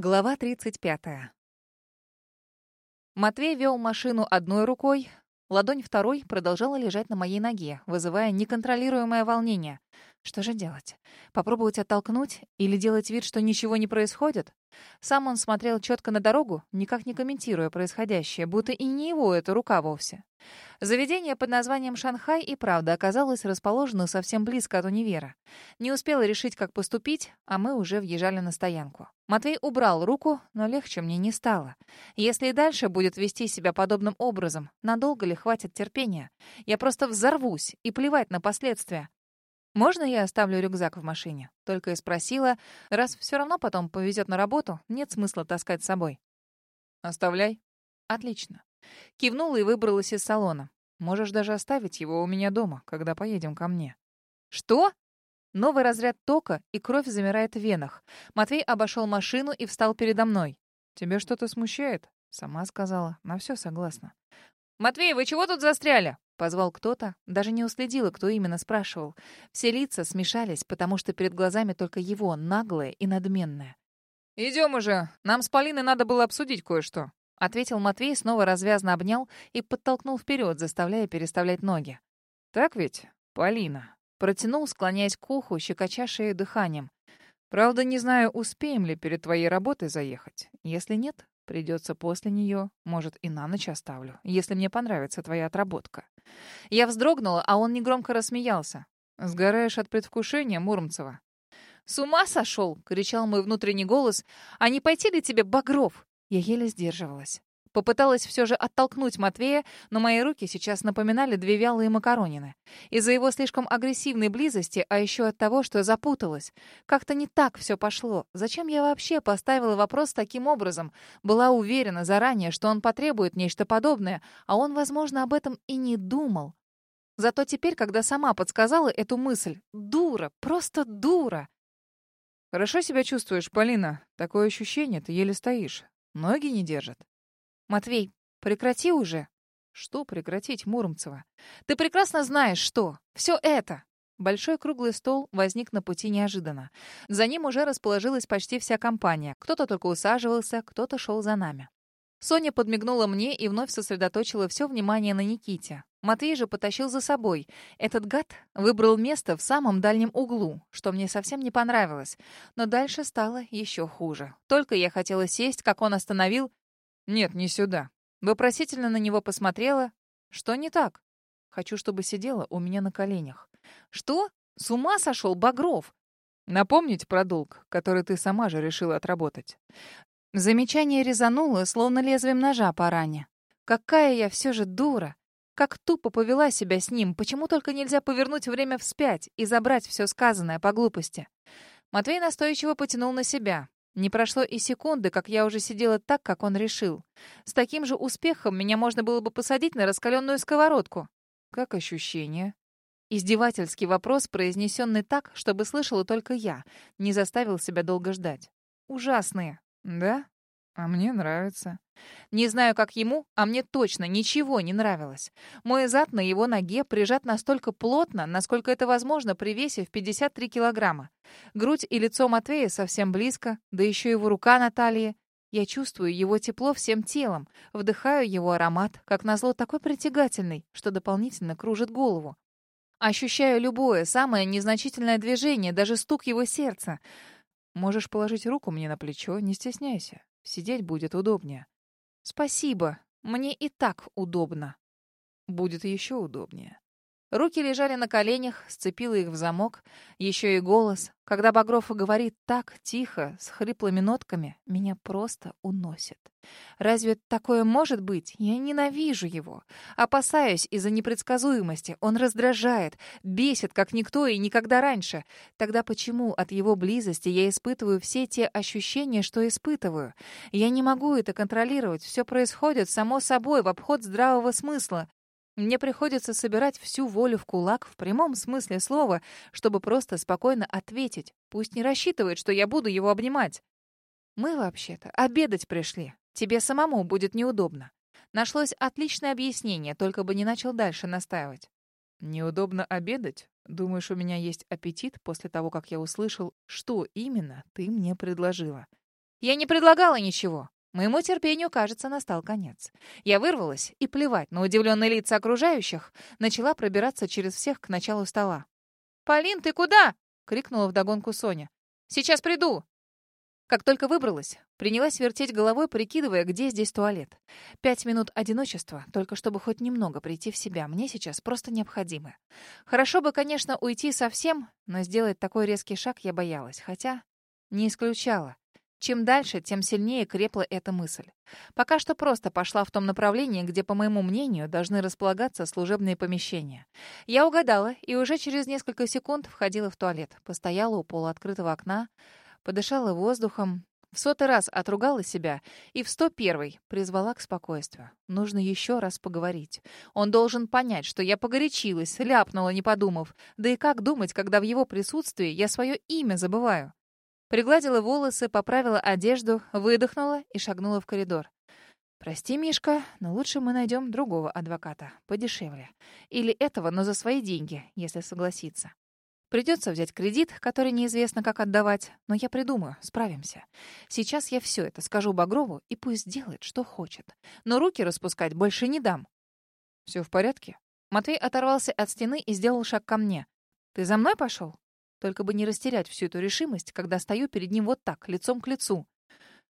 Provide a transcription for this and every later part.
Глава 35. Матвей вел машину одной рукой, ладонь второй продолжала лежать на моей ноге, вызывая неконтролируемое волнение. Что же делать? Попробовать оттолкнуть или делать вид, что ничего не происходит? Сам он смотрел четко на дорогу, никак не комментируя происходящее, будто и не его эта рука вовсе. Заведение под названием «Шанхай» и правда оказалось расположено совсем близко от универа. Не успела решить, как поступить, а мы уже въезжали на стоянку. Матвей убрал руку, но легче мне не стало. Если и дальше будет вести себя подобным образом, надолго ли хватит терпения? Я просто взорвусь, и плевать на последствия. «Можно я оставлю рюкзак в машине?» Только и спросила. Раз все равно потом повезет на работу, нет смысла таскать с собой. «Оставляй». «Отлично». Кивнула и выбралась из салона. Можешь даже оставить его у меня дома, когда поедем ко мне. Что? Новый разряд тока, и кровь замирает в венах. Матвей обошел машину и встал передо мной. Тебе что-то смущает? Сама сказала. На все согласна. «Матвей, вы чего тут застряли?» Позвал кто-то. Даже не уследила, кто именно спрашивал. Все лица смешались, потому что перед глазами только его, наглое и надменное. «Идем уже. Нам с Полиной надо было обсудить кое-что». — ответил Матвей, снова развязно обнял и подтолкнул вперед, заставляя переставлять ноги. «Так ведь, Полина?» — протянул, склоняясь к уху, щекоча дыханием. «Правда, не знаю, успеем ли перед твоей работой заехать. Если нет, придется после нее, может, и на ночь оставлю, если мне понравится твоя отработка». Я вздрогнула, а он негромко рассмеялся. «Сгораешь от предвкушения, Муромцева?» «С ума сошел!» — кричал мой внутренний голос. «А не пойти ли тебе, Багров?» Я еле сдерживалась. Попыталась все же оттолкнуть Матвея, но мои руки сейчас напоминали две вялые макаронины. Из-за его слишком агрессивной близости, а еще от того, что запуталась. Как-то не так все пошло. Зачем я вообще поставила вопрос таким образом? Была уверена заранее, что он потребует нечто подобное, а он, возможно, об этом и не думал. Зато теперь, когда сама подсказала эту мысль, дура, просто дура. «Хорошо себя чувствуешь, Полина. Такое ощущение, ты еле стоишь. Ноги не держат. Матвей, прекрати уже. Что прекратить, Муромцева? Ты прекрасно знаешь, что. Все это. Большой круглый стол возник на пути неожиданно. За ним уже расположилась почти вся компания. Кто-то только усаживался, кто-то шел за нами. Соня подмигнула мне и вновь сосредоточила все внимание на Никите. Матвей же потащил за собой. Этот гад выбрал место в самом дальнем углу, что мне совсем не понравилось. Но дальше стало еще хуже. Только я хотела сесть, как он остановил. «Нет, не сюда». Вопросительно на него посмотрела. «Что не так?» «Хочу, чтобы сидела у меня на коленях». «Что? С ума сошел Багров?» «Напомнить про долг, который ты сама же решила отработать». Замечание резануло, словно лезвием ножа по ране. Какая я все же дура! Как тупо повела себя с ним, почему только нельзя повернуть время вспять и забрать все сказанное по глупости? Матвей настойчиво потянул на себя. Не прошло и секунды, как я уже сидела так, как он решил. С таким же успехом меня можно было бы посадить на раскаленную сковородку. Как ощущение? Издевательский вопрос, произнесенный так, чтобы слышала только я, не заставил себя долго ждать. Ужасные. Да? А мне нравится. Не знаю, как ему, а мне точно ничего не нравилось. Мой зад на его ноге прижат настолько плотно, насколько это возможно при весе в 53 килограмма. Грудь и лицо Матвея совсем близко, да еще его рука на талии. Я чувствую его тепло всем телом, вдыхаю его аромат, как назло такой притягательный, что дополнительно кружит голову. Ощущаю любое, самое незначительное движение, даже стук его сердца — Можешь положить руку мне на плечо, не стесняйся. Сидеть будет удобнее. Спасибо. Мне и так удобно. Будет еще удобнее. Руки лежали на коленях, сцепила их в замок. Еще и голос. Когда Багров говорит так тихо, с хриплыми нотками, меня просто уносит. Разве такое может быть? Я ненавижу его. Опасаюсь из-за непредсказуемости. Он раздражает, бесит, как никто и никогда раньше. Тогда почему от его близости я испытываю все те ощущения, что испытываю? Я не могу это контролировать. Все происходит само собой, в обход здравого смысла. Мне приходится собирать всю волю в кулак в прямом смысле слова, чтобы просто спокойно ответить. Пусть не рассчитывает, что я буду его обнимать. Мы вообще-то обедать пришли. Тебе самому будет неудобно. Нашлось отличное объяснение, только бы не начал дальше настаивать. Неудобно обедать? Думаешь, у меня есть аппетит после того, как я услышал, что именно ты мне предложила? Я не предлагала ничего. Моему терпению, кажется, настал конец. Я вырвалась и, плевать на удивленные лица окружающих, начала пробираться через всех к началу стола. «Полин, ты куда?» — крикнула вдогонку Соня. «Сейчас приду!» Как только выбралась, принялась вертеть головой, прикидывая, где здесь туалет. Пять минут одиночества, только чтобы хоть немного прийти в себя, мне сейчас просто необходимы. Хорошо бы, конечно, уйти совсем, но сделать такой резкий шаг я боялась, хотя не исключала. Чем дальше, тем сильнее крепла эта мысль. Пока что просто пошла в том направлении, где, по моему мнению, должны располагаться служебные помещения. Я угадала и уже через несколько секунд входила в туалет, постояла у полуоткрытого окна, подышала воздухом, в сотый раз отругала себя и в сто первый призвала к спокойствию. Нужно еще раз поговорить. Он должен понять, что я погорячилась, ляпнула, не подумав. Да и как думать, когда в его присутствии я свое имя забываю? Пригладила волосы, поправила одежду, выдохнула и шагнула в коридор. «Прости, Мишка, но лучше мы найдем другого адвоката, подешевле. Или этого, но за свои деньги, если согласится. Придется взять кредит, который неизвестно, как отдавать, но я придумаю, справимся. Сейчас я все это скажу Багрову, и пусть делает, что хочет. Но руки распускать больше не дам». «Все в порядке?» Матвей оторвался от стены и сделал шаг ко мне. «Ты за мной пошел?» Только бы не растерять всю эту решимость, когда стою перед ним вот так, лицом к лицу.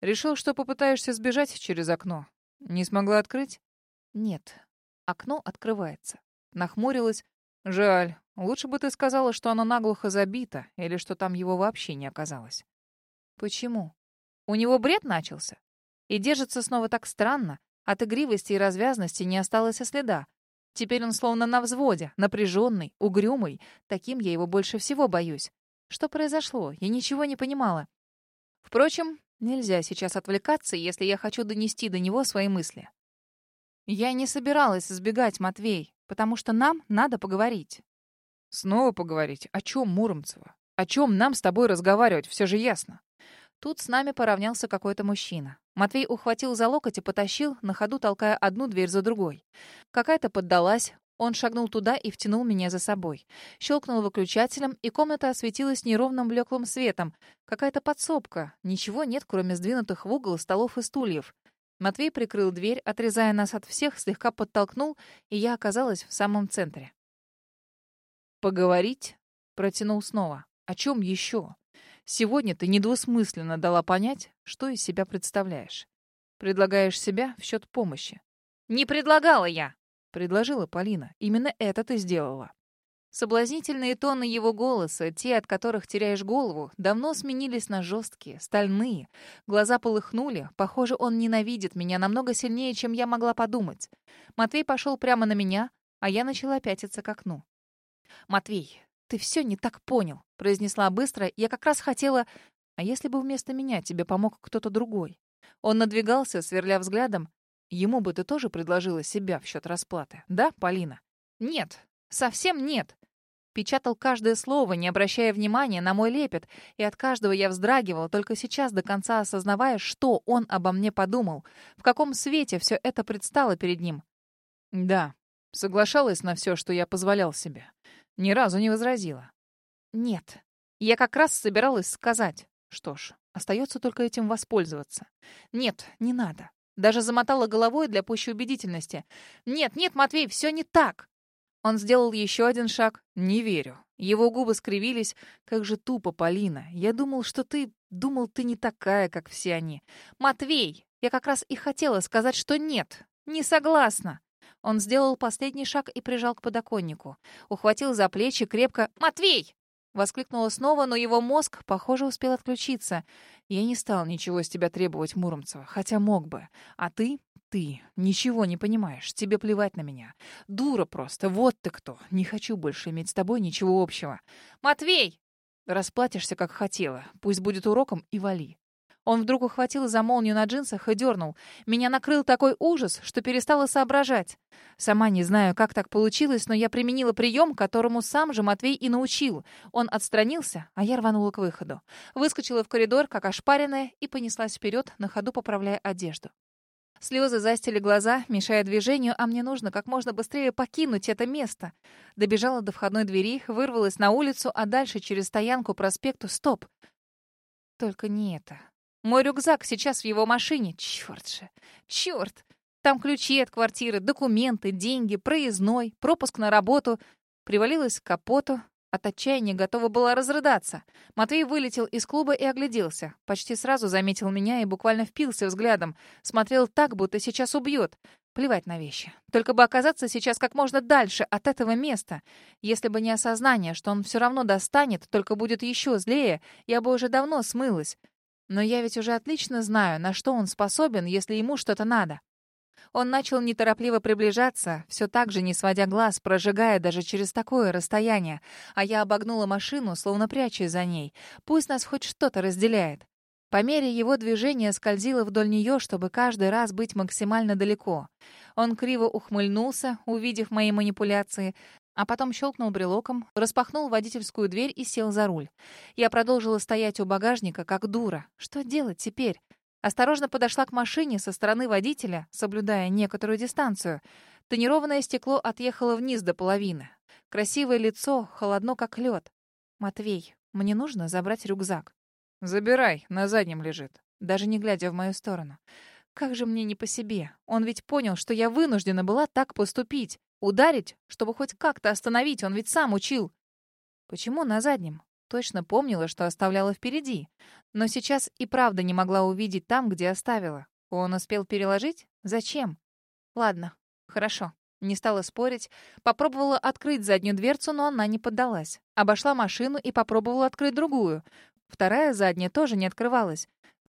Решил, что попытаешься сбежать через окно. Не смогла открыть? Нет. Окно открывается. Нахмурилась. Жаль. Лучше бы ты сказала, что оно наглухо забито, или что там его вообще не оказалось. Почему? У него бред начался? И держится снова так странно. От игривости и развязности не осталось и следа. Теперь он словно на взводе, напряженный, угрюмый. Таким я его больше всего боюсь. Что произошло? Я ничего не понимала. Впрочем, нельзя сейчас отвлекаться, если я хочу донести до него свои мысли. Я не собиралась сбегать, Матвей, потому что нам надо поговорить. Снова поговорить? О чем, Муромцева? О чем нам с тобой разговаривать? Все же ясно. Тут с нами поравнялся какой-то мужчина. Матвей ухватил за локоть и потащил, на ходу толкая одну дверь за другой. Какая-то поддалась, он шагнул туда и втянул меня за собой. Щелкнул выключателем, и комната осветилась неровным блеклым светом. Какая-то подсобка. Ничего нет, кроме сдвинутых в угол столов и стульев. Матвей прикрыл дверь, отрезая нас от всех, слегка подтолкнул, и я оказалась в самом центре. «Поговорить?» — протянул снова. «О чем еще?» Сегодня ты недвусмысленно дала понять, что из себя представляешь. Предлагаешь себя в счет помощи. «Не предлагала я!» — предложила Полина. «Именно это ты сделала». Соблазнительные тоны его голоса, те, от которых теряешь голову, давно сменились на жесткие, стальные. Глаза полыхнули. Похоже, он ненавидит меня намного сильнее, чем я могла подумать. Матвей пошел прямо на меня, а я начала пятиться к окну. «Матвей, ты все не так понял», — произнесла быстро. «Я как раз хотела... А если бы вместо меня тебе помог кто-то другой?» Он надвигался, сверля взглядом. «Ему бы ты тоже предложила себя в счет расплаты, да, Полина?» «Нет, совсем нет». Печатал каждое слово, не обращая внимания на мой лепет, и от каждого я вздрагивал, только сейчас до конца осознавая, что он обо мне подумал, в каком свете все это предстало перед ним. «Да, соглашалась на все, что я позволял себе. Ни разу не возразила. Нет. Я как раз собиралась сказать. Что ж, остается только этим воспользоваться. Нет, не надо. Даже замотала головой для пущей убедительности. Нет, нет, Матвей, все не так. Он сделал еще один шаг. Не верю. Его губы скривились. Как же тупо, Полина. Я думал, что ты... Думал, ты не такая, как все они. Матвей, я как раз и хотела сказать, что нет. Не согласна. Он сделал последний шаг и прижал к подоконнику. Ухватил за плечи крепко. «Матвей!» Воскликнула снова, но его мозг, похоже, успел отключиться. «Я не стал ничего с тебя требовать, Муромцева, хотя мог бы. А ты? Ты ничего не понимаешь. Тебе плевать на меня. Дура просто. Вот ты кто. Не хочу больше иметь с тобой ничего общего. Матвей!» Расплатишься, как хотела. Пусть будет уроком и вали. Он вдруг ухватил за молнию на джинсах и дернул. Меня накрыл такой ужас, что перестала соображать. Сама не знаю, как так получилось, но я применила прием, которому сам же Матвей и научил. Он отстранился, а я рванула к выходу. Выскочила в коридор, как ошпаренная, и понеслась вперед, на ходу поправляя одежду. Слезы застили глаза, мешая движению, а мне нужно как можно быстрее покинуть это место. Добежала до входной двери, вырвалась на улицу, а дальше через стоянку проспекту «Стоп!» Только не это. Мой рюкзак сейчас в его машине. Черт же! Черт! Там ключи от квартиры, документы, деньги, проездной, пропуск на работу. Привалилась к капоту. От отчаяния готова была разрыдаться. Матвей вылетел из клуба и огляделся. Почти сразу заметил меня и буквально впился взглядом. Смотрел так, будто сейчас убьет. Плевать на вещи. Только бы оказаться сейчас как можно дальше от этого места. Если бы не осознание, что он все равно достанет, только будет еще злее, я бы уже давно смылась. Но я ведь уже отлично знаю, на что он способен, если ему что-то надо. Он начал неторопливо приближаться, все так же не сводя глаз, прожигая даже через такое расстояние, а я обогнула машину, словно прячась за ней. Пусть нас хоть что-то разделяет. По мере его движения скользила вдоль нее, чтобы каждый раз быть максимально далеко. Он криво ухмыльнулся, увидев мои манипуляции, а потом щелкнул брелоком, распахнул водительскую дверь и сел за руль. Я продолжила стоять у багажника, как дура. Что делать теперь? Осторожно подошла к машине со стороны водителя, соблюдая некоторую дистанцию. Тонированное стекло отъехало вниз до половины. Красивое лицо, холодно как лед. «Матвей, мне нужно забрать рюкзак». «Забирай, на заднем лежит». Даже не глядя в мою сторону. Как же мне не по себе. Он ведь понял, что я вынуждена была так поступить. Ударить, чтобы хоть как-то остановить, он ведь сам учил. Почему на заднем? Точно помнила, что оставляла впереди. Но сейчас и правда не могла увидеть там, где оставила. Он успел переложить? Зачем? Ладно, хорошо. Не стала спорить. Попробовала открыть заднюю дверцу, но она не поддалась. Обошла машину и попробовала открыть другую. Вторая задняя тоже не открывалась.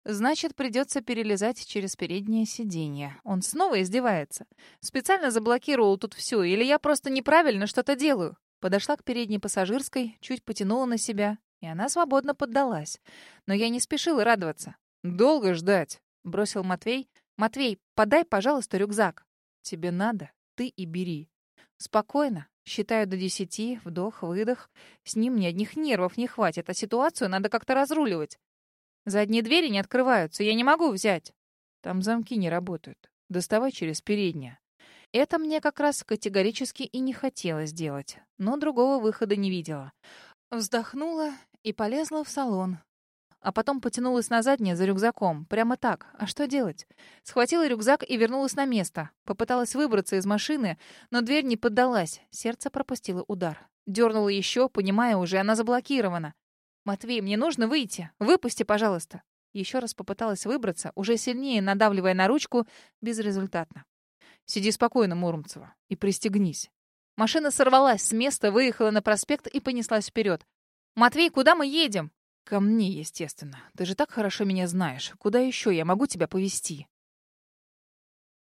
Значит, придется перелезать через переднее сиденье. Он снова издевается. Специально заблокировал тут все, или я просто неправильно что-то делаю. Подошла к передней пассажирской, чуть потянула на себя, и она свободно поддалась. Но я не спешила радоваться. «Долго ждать», — бросил Матвей. «Матвей, подай, пожалуйста, рюкзак». «Тебе надо, ты и бери». «Спокойно. Считаю до десяти, вдох-выдох. С ним ни одних нервов не хватит, а ситуацию надо как-то разруливать. Задние двери не открываются, я не могу взять». «Там замки не работают. Доставай через переднее». Это мне как раз категорически и не хотелось делать, но другого выхода не видела. Вздохнула и полезла в салон. А потом потянулась на заднее за рюкзаком. Прямо так. А что делать? Схватила рюкзак и вернулась на место. Попыталась выбраться из машины, но дверь не поддалась. Сердце пропустило удар. Дернула еще, понимая уже, она заблокирована. «Матвей, мне нужно выйти. Выпусти, пожалуйста». Еще раз попыталась выбраться, уже сильнее надавливая на ручку, безрезультатно. Сиди спокойно, Муромцева, и пристегнись. Машина сорвалась с места, выехала на проспект и понеслась вперед. «Матвей, куда мы едем?» «Ко мне, естественно. Ты же так хорошо меня знаешь. Куда еще я могу тебя повезти?»